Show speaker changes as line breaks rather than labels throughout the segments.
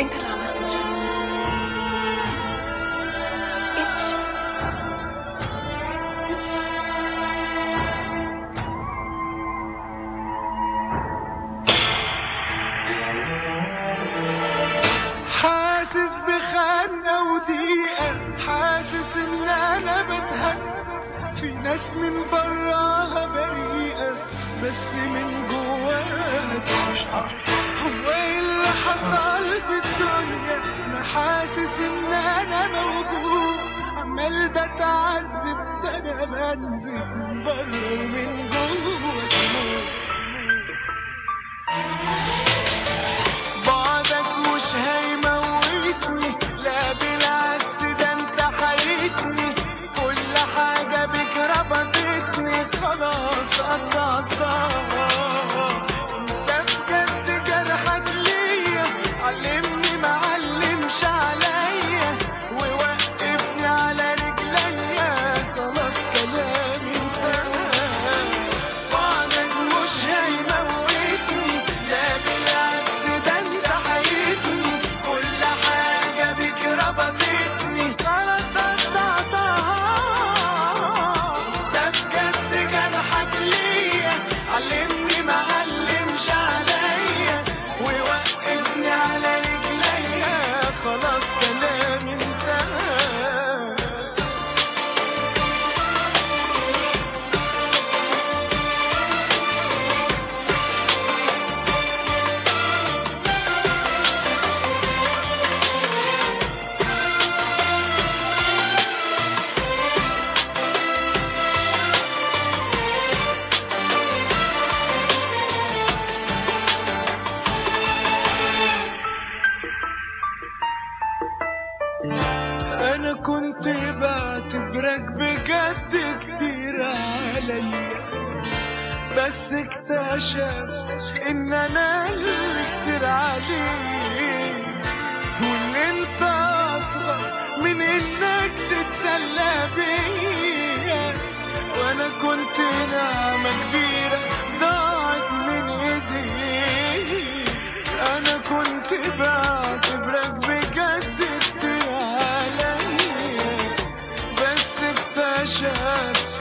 انت اللي عملت مشاكل. حاسس بخانقة وضيقة. حاسس إن أنا بتهد في ناس من براها بريئة. بس من جواها مش عارف هو إيه اللي حصل في الدنيا. أنا حاسس إن أنا موجود. عمال بتعذب ده أنا بنزف من بره ومن جوه. كنت بعتبرك بجد كتير عليا بس اكتشفت إن أنا اللي كتير عليك. وإن أنت أصغر من إنك تتسلى بيا. precious.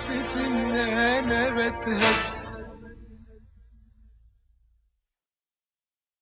sesimden evet hep